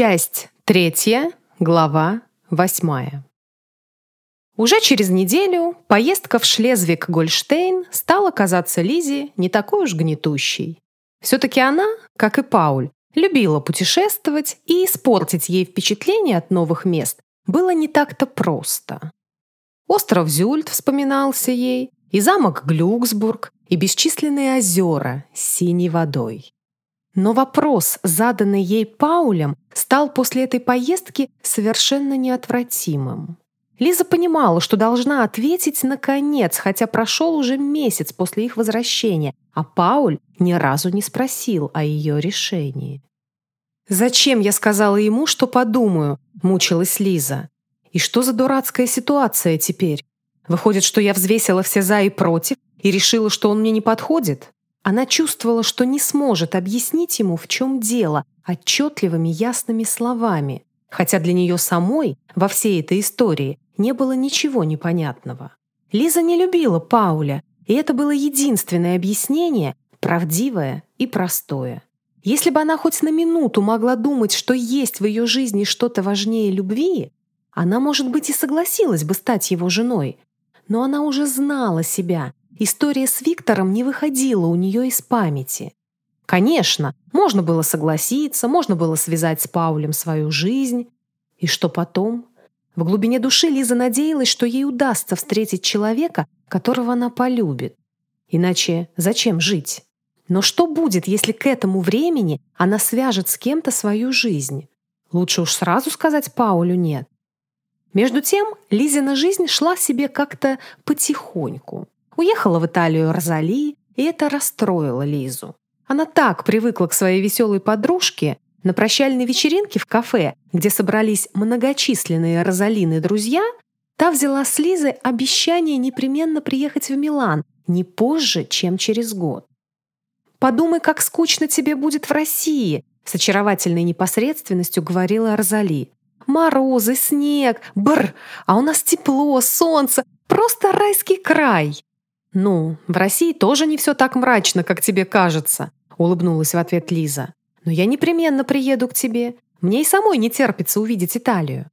Часть третья, глава восьмая. Уже через неделю поездка в Шлезвиг-Гольштейн стала казаться Лизе не такой уж гнетущей. Все-таки она, как и Пауль, любила путешествовать, и испортить ей впечатление от новых мест было не так-то просто. Остров Зюльт вспоминался ей, и замок Глюксбург, и бесчисленные озера с синей водой. Но вопрос, заданный ей Паулем, стал после этой поездки совершенно неотвратимым. Лиза понимала, что должна ответить наконец, хотя прошел уже месяц после их возвращения, а Пауль ни разу не спросил о ее решении. «Зачем я сказала ему, что подумаю?» – мучилась Лиза. «И что за дурацкая ситуация теперь? Выходит, что я взвесила все «за» и «против» и решила, что он мне не подходит?» Она чувствовала, что не сможет объяснить ему, в чем дело, отчетливыми ясными словами, хотя для нее самой во всей этой истории не было ничего непонятного. Лиза не любила Пауля, и это было единственное объяснение, правдивое и простое. Если бы она хоть на минуту могла думать, что есть в ее жизни что-то важнее любви, она, может быть, и согласилась бы стать его женой. Но она уже знала себя История с Виктором не выходила у нее из памяти. Конечно, можно было согласиться, можно было связать с Паулем свою жизнь. И что потом? В глубине души Лиза надеялась, что ей удастся встретить человека, которого она полюбит. Иначе зачем жить? Но что будет, если к этому времени она свяжет с кем-то свою жизнь? Лучше уж сразу сказать Паулю «нет». Между тем, Лизина жизнь шла себе как-то потихоньку. Уехала в Италию Розали, и это расстроило Лизу. Она так привыкла к своей веселой подружке, на прощальной вечеринке в кафе, где собрались многочисленные Розалины друзья, та взяла с Лизы обещание непременно приехать в Милан не позже, чем через год. «Подумай, как скучно тебе будет в России», с очаровательной непосредственностью говорила Розали. «Морозы, снег, бр, а у нас тепло, солнце, просто райский край». «Ну, в России тоже не все так мрачно, как тебе кажется», улыбнулась в ответ Лиза. «Но я непременно приеду к тебе. Мне и самой не терпится увидеть Италию».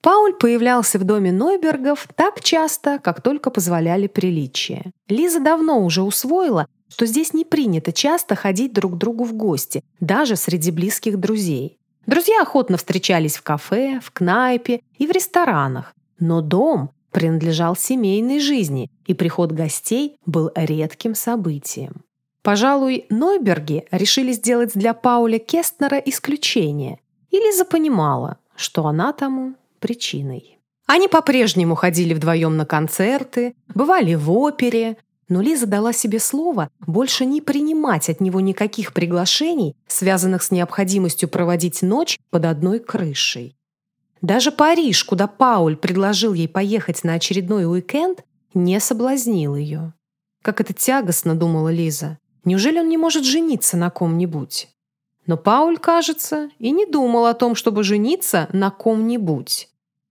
Пауль появлялся в доме Нойбергов так часто, как только позволяли приличия. Лиза давно уже усвоила, что здесь не принято часто ходить друг к другу в гости, даже среди близких друзей. Друзья охотно встречались в кафе, в кнайпе и в ресторанах. Но дом принадлежал семейной жизни, и приход гостей был редким событием. Пожалуй, Нойберги решили сделать для Пауля Кестнера исключение, и Лиза понимала, что она тому причиной. Они по-прежнему ходили вдвоем на концерты, бывали в опере, но Лиза дала себе слово больше не принимать от него никаких приглашений, связанных с необходимостью проводить ночь под одной крышей. Даже Париж, куда Пауль предложил ей поехать на очередной уикенд, не соблазнил ее. Как это тягостно, думала Лиза. Неужели он не может жениться на ком-нибудь? Но Пауль, кажется, и не думал о том, чтобы жениться на ком-нибудь.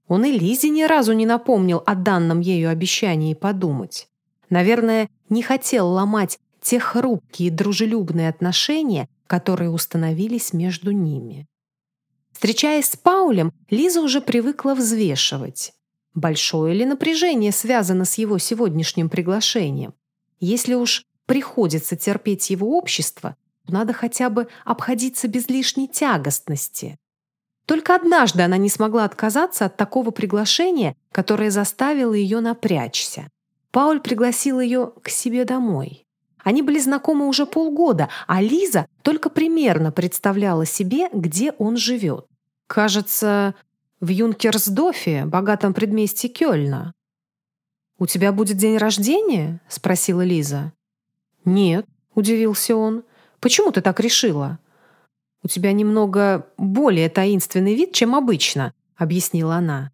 Он и Лизе ни разу не напомнил о данном ею обещании подумать. Наверное, не хотел ломать те хрупкие дружелюбные отношения, которые установились между ними. Встречаясь с Паулем, Лиза уже привыкла взвешивать. Большое ли напряжение связано с его сегодняшним приглашением? Если уж приходится терпеть его общество, то надо хотя бы обходиться без лишней тягостности. Только однажды она не смогла отказаться от такого приглашения, которое заставило ее напрячься. Пауль пригласил ее к себе домой. Они были знакомы уже полгода, а Лиза только примерно представляла себе, где он живет. Кажется, в Юнкерсдофе, богатом предместье Кёльна. «У тебя будет день рождения?» — спросила Лиза. «Нет», — удивился он. «Почему ты так решила?» «У тебя немного более таинственный вид, чем обычно», — объяснила она.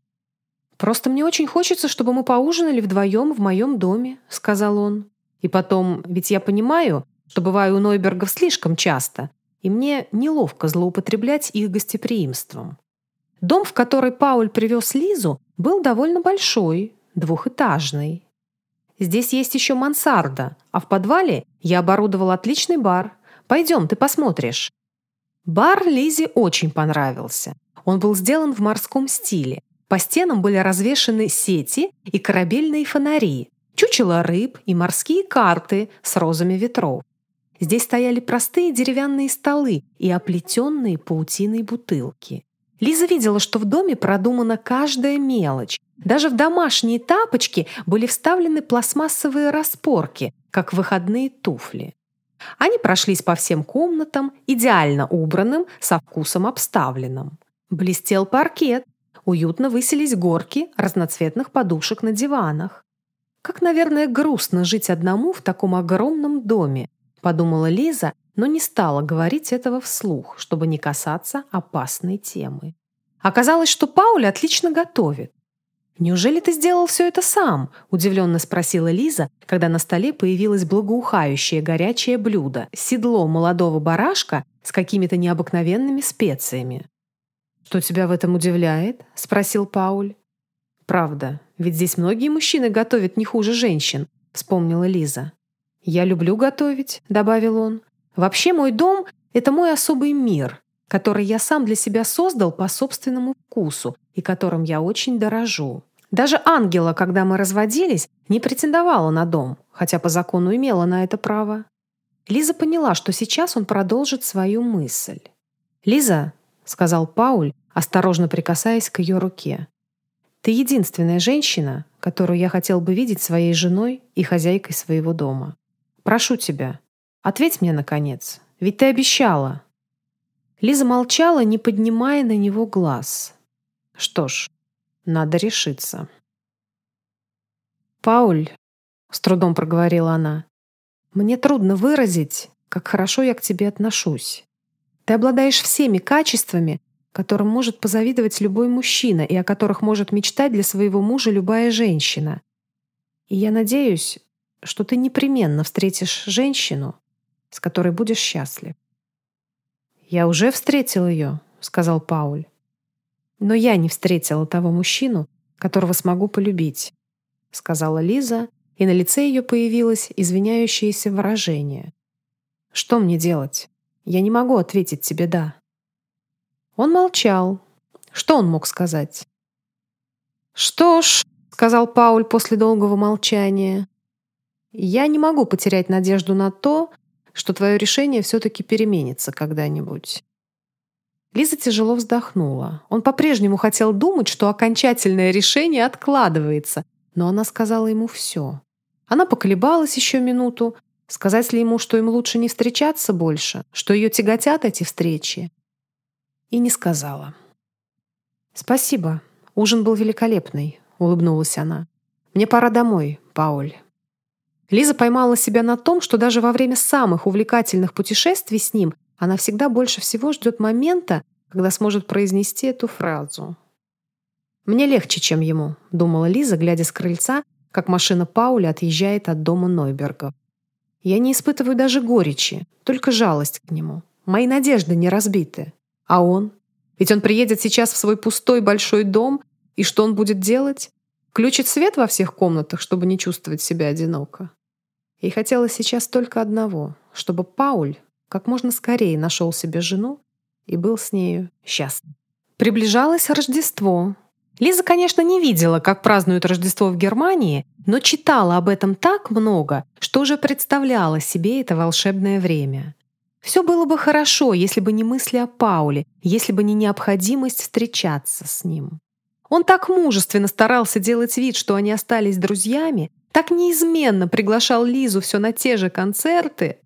«Просто мне очень хочется, чтобы мы поужинали вдвоем в моем доме», — сказал он. «И потом, ведь я понимаю, что бываю у Нойбергов слишком часто, и мне неловко злоупотреблять их гостеприимством. Дом, в который Пауль привез Лизу, был довольно большой, двухэтажный. Здесь есть еще мансарда, а в подвале я оборудовал отличный бар. Пойдем, ты посмотришь. Бар Лизе очень понравился. Он был сделан в морском стиле. По стенам были развешаны сети и корабельные фонари, чучело рыб и морские карты с розами ветров. Здесь стояли простые деревянные столы и оплетенные паутиной бутылки. Лиза видела, что в доме продумана каждая мелочь. Даже в домашние тапочки были вставлены пластмассовые распорки, как выходные туфли. Они прошлись по всем комнатам, идеально убранным, со вкусом обставленным. Блестел паркет, уютно высились горки разноцветных подушек на диванах. «Как, наверное, грустно жить одному в таком огромном доме», подумала Лиза, но не стала говорить этого вслух, чтобы не касаться опасной темы. Оказалось, что Пауль отлично готовит. «Неужели ты сделал все это сам?» – удивленно спросила Лиза, когда на столе появилось благоухающее горячее блюдо – седло молодого барашка с какими-то необыкновенными специями. «Что тебя в этом удивляет?» – спросил Пауль. «Правда, ведь здесь многие мужчины готовят не хуже женщин», – вспомнила Лиза. «Я люблю готовить», – добавил он. «Вообще мой дом – это мой особый мир, который я сам для себя создал по собственному вкусу и которым я очень дорожу. Даже Ангела, когда мы разводились, не претендовала на дом, хотя по закону имела на это право. Лиза поняла, что сейчас он продолжит свою мысль. «Лиза», — сказал Пауль, осторожно прикасаясь к ее руке, «ты единственная женщина, которую я хотел бы видеть своей женой и хозяйкой своего дома. Прошу тебя, ответь мне, наконец, ведь ты обещала». Лиза молчала, не поднимая на него глаз. «Что ж, надо решиться. «Пауль», — с трудом проговорила она, — «мне трудно выразить, как хорошо я к тебе отношусь. Ты обладаешь всеми качествами, которым может позавидовать любой мужчина и о которых может мечтать для своего мужа любая женщина. И я надеюсь, что ты непременно встретишь женщину, с которой будешь счастлив. «Я уже встретил ее», — сказал Пауль. Но я не встретила того мужчину, которого смогу полюбить», — сказала Лиза, и на лице ее появилось извиняющееся выражение. «Что мне делать? Я не могу ответить тебе «да». Он молчал. Что он мог сказать? «Что ж», — сказал Пауль после долгого молчания, «я не могу потерять надежду на то, что твое решение все-таки переменится когда-нибудь. Лиза тяжело вздохнула. Он по-прежнему хотел думать, что окончательное решение откладывается, но она сказала ему все. Она поколебалась еще минуту, сказать ли ему, что им лучше не встречаться больше, что ее тяготят эти встречи. И не сказала. «Спасибо. Ужин был великолепный», — улыбнулась она. «Мне пора домой, Пауль». Лиза поймала себя на том, что даже во время самых увлекательных путешествий с ним она всегда больше всего ждет момента, когда сможет произнести эту фразу. «Мне легче, чем ему», — думала Лиза, глядя с крыльца, как машина Пауля отъезжает от дома Нойберга. «Я не испытываю даже горечи, только жалость к нему. Мои надежды не разбиты. А он? Ведь он приедет сейчас в свой пустой большой дом, и что он будет делать? Включит свет во всех комнатах, чтобы не чувствовать себя одиноко. И хотелось сейчас только одного, чтобы Пауль как можно скорее нашел себе жену и был с нею счастлив. Приближалось Рождество. Лиза, конечно, не видела, как празднуют Рождество в Германии, но читала об этом так много, что уже представляла себе это волшебное время. Все было бы хорошо, если бы не мысли о Пауле, если бы не необходимость встречаться с ним. Он так мужественно старался делать вид, что они остались друзьями, так неизменно приглашал Лизу все на те же концерты,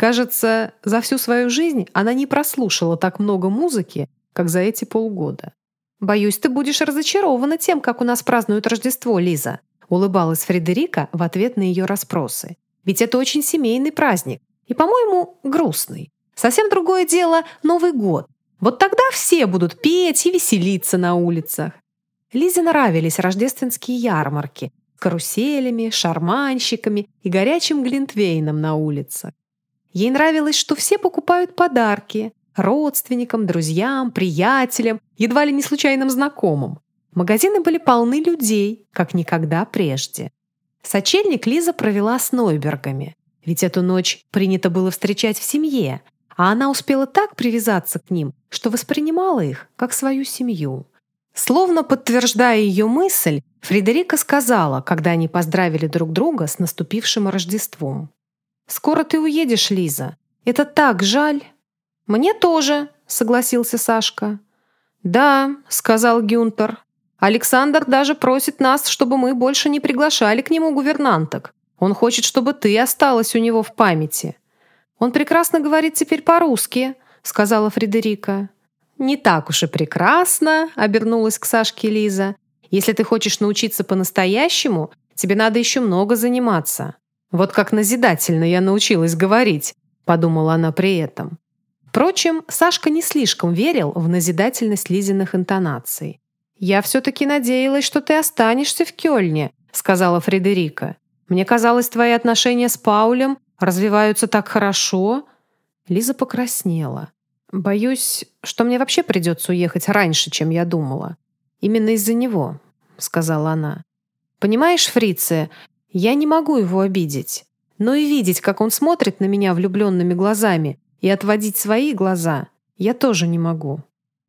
Кажется, за всю свою жизнь она не прослушала так много музыки, как за эти полгода. «Боюсь, ты будешь разочарована тем, как у нас празднуют Рождество, Лиза», улыбалась Фредерика в ответ на ее расспросы. «Ведь это очень семейный праздник и, по-моему, грустный. Совсем другое дело Новый год. Вот тогда все будут петь и веселиться на улицах». Лизе нравились рождественские ярмарки с каруселями, шарманщиками и горячим глинтвейном на улицах. Ей нравилось, что все покупают подарки родственникам, друзьям, приятелям, едва ли не случайным знакомым. Магазины были полны людей, как никогда прежде. Сочельник Лиза провела с Нойбергами, ведь эту ночь принято было встречать в семье, а она успела так привязаться к ним, что воспринимала их как свою семью. Словно подтверждая ее мысль, Фредерика сказала, когда они поздравили друг друга с наступившим Рождеством. «Скоро ты уедешь, Лиза. Это так жаль». «Мне тоже», — согласился Сашка. «Да», — сказал Гюнтер. «Александр даже просит нас, чтобы мы больше не приглашали к нему гувернанток. Он хочет, чтобы ты осталась у него в памяти». «Он прекрасно говорит теперь по-русски», — сказала Фредерика. «Не так уж и прекрасно», — обернулась к Сашке Лиза. «Если ты хочешь научиться по-настоящему, тебе надо еще много заниматься». «Вот как назидательно я научилась говорить», — подумала она при этом. Впрочем, Сашка не слишком верил в назидательность Лизиных интонаций. «Я все-таки надеялась, что ты останешься в Кёльне», — сказала Фредерика. «Мне казалось, твои отношения с Паулем развиваются так хорошо». Лиза покраснела. «Боюсь, что мне вообще придется уехать раньше, чем я думала. Именно из-за него», — сказала она. «Понимаешь, фрицы, я не могу его обидеть. Но и видеть, как он смотрит на меня влюбленными глазами, и отводить свои глаза я тоже не могу».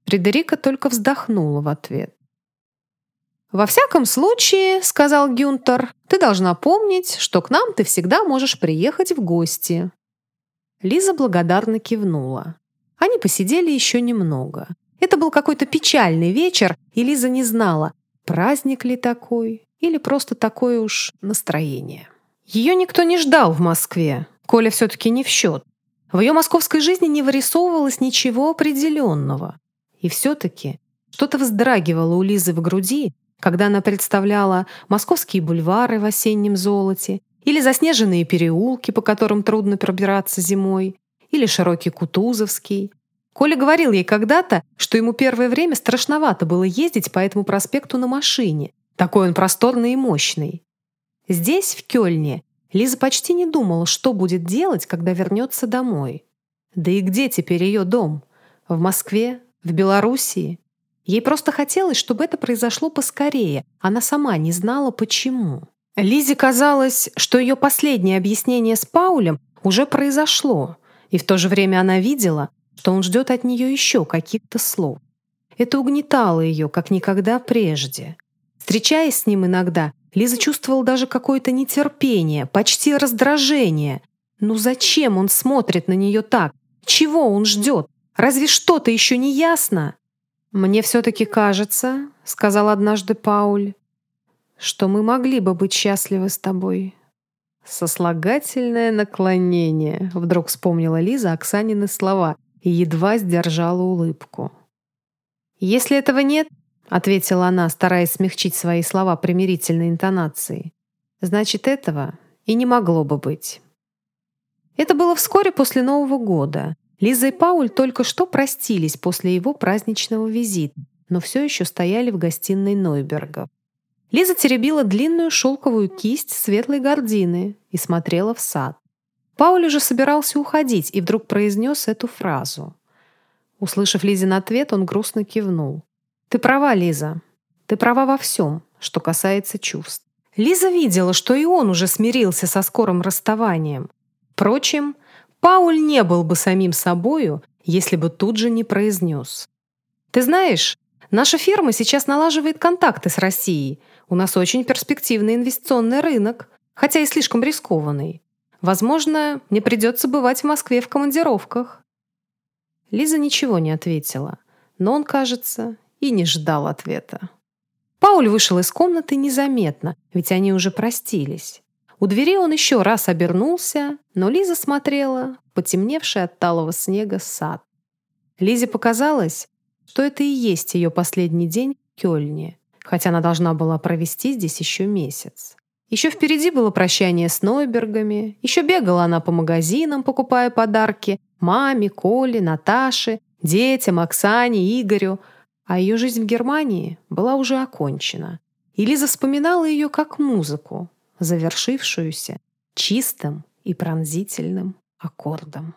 Фредерика только вздохнула в ответ. «Во всяком случае, — сказал Гюнтер, — ты должна помнить, что к нам ты всегда можешь приехать в гости». Лиза благодарно кивнула. Они посидели еще немного. Это был какой-то печальный вечер, и Лиза не знала, праздник ли такой или просто такое уж настроение. Ее никто не ждал в Москве. Коля все-таки не в счет. В ее московской жизни не вырисовывалось ничего определенного. И все-таки что-то вздрагивало у Лизы в груди, когда она представляла московские бульвары в осеннем золоте, или заснеженные переулки, по которым трудно пробираться зимой, или широкий Кутузовский. Коля говорил ей когда-то, что ему первое время страшновато было ездить по этому проспекту на машине. Такой он просторный и мощный. Здесь, в Кёльне, Лиза почти не думала, что будет делать, когда вернется домой. Да и где теперь ее дом? В Москве? В Белоруссии? Ей просто хотелось, чтобы это произошло поскорее. Она сама не знала, почему. Лизе казалось, что ее последнее объяснение с Паулем уже произошло, и в то же время она видела, что он ждет от нее еще каких-то слов. Это угнетало ее, как никогда прежде. Встречаясь с ним иногда, Лиза чувствовала даже какое-то нетерпение, почти раздражение. Ну зачем он смотрит на нее так? Чего он ждет? Разве что-то еще не ясно? «Мне все-таки кажется», — сказал однажды Пауль, «что мы могли бы быть счастливы с тобой». «Сослагательное наклонение», — вдруг вспомнила Лиза Оксанины слова и едва сдержала улыбку. «Если этого нет», — ответила она, стараясь смягчить свои слова примирительной интонацией, «значит, этого и не могло бы быть». Это было вскоре после Нового года. Лиза и Пауль только что простились после его праздничного визита, но все еще стояли в гостиной Нойбергов. Лиза теребила длинную шелковую кисть светлой гордины и смотрела в сад. Пауль уже собирался уходить и вдруг произнес эту фразу. Услышав Лизин ответ, он грустно кивнул. «Ты права, Лиза. Ты права во всем, что касается чувств». Лиза видела, что и он уже смирился со скорым расставанием. Впрочем, Пауль не был бы самим собою, если бы тут же не произнес. «Ты знаешь, наша фирма сейчас налаживает контакты с Россией. У нас очень перспективный инвестиционный рынок, хотя и слишком рискованный. Возможно, мне придется бывать в Москве в командировках». Лиза ничего не ответила, но он, кажется, и не ждал ответа. Пауль вышел из комнаты незаметно, ведь они уже простились. У двери он еще раз обернулся, но Лиза смотрела потемневший от талого снега сад. Лизе показалось, что это и есть ее последний день в Кёльне, хотя она должна была провести здесь еще месяц. Еще впереди было прощание с Нойбергами, еще бегала она по магазинам, покупая подарки маме, Коле, Наташе, детям, Оксане, Игорю, а ее жизнь в Германии была уже окончена. И Лиза вспоминала ее как музыку, завершившуюся чистым и пронзительным аккордом.